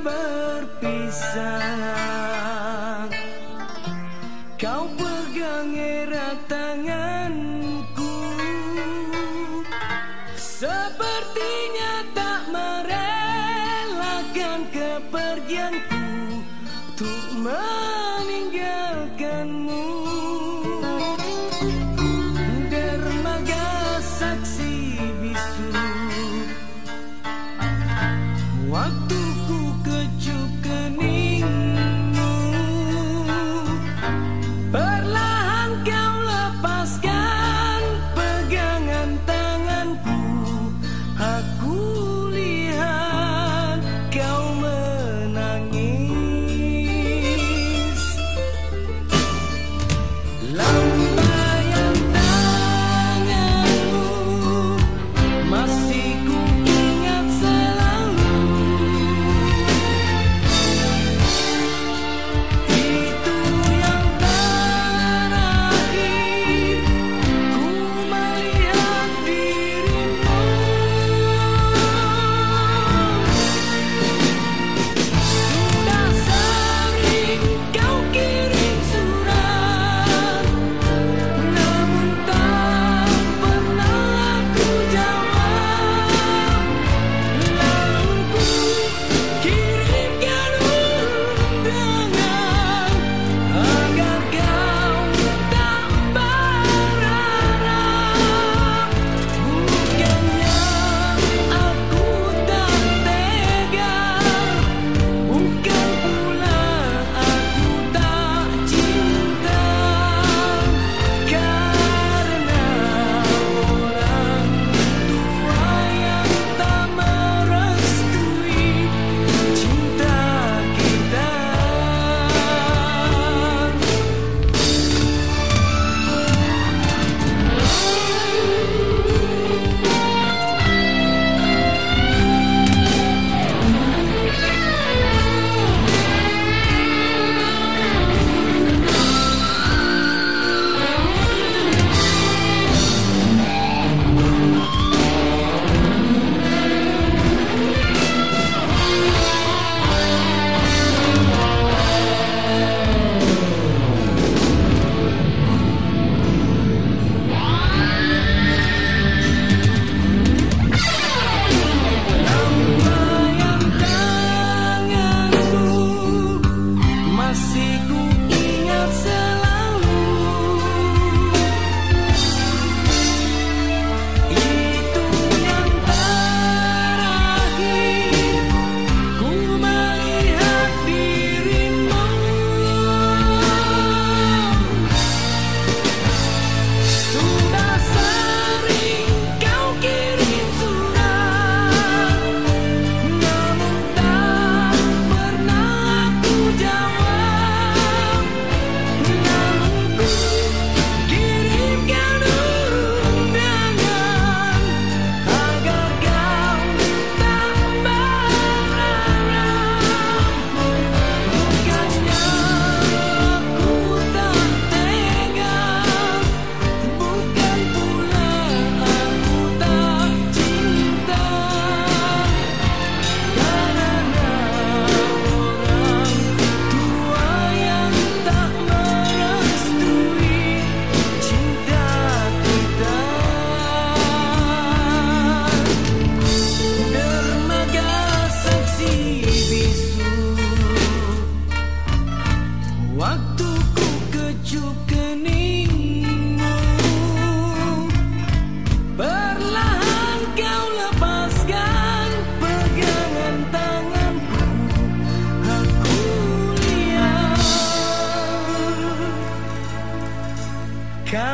berpisah. Kau pegang erat tanganku. Sepertinya tak merelakan kepergianku Untuk meninggalkanmu. Dermaga saksi bisu. Kecil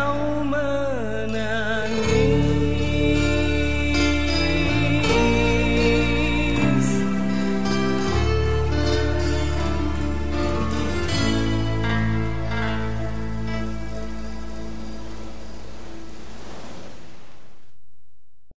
يومنا.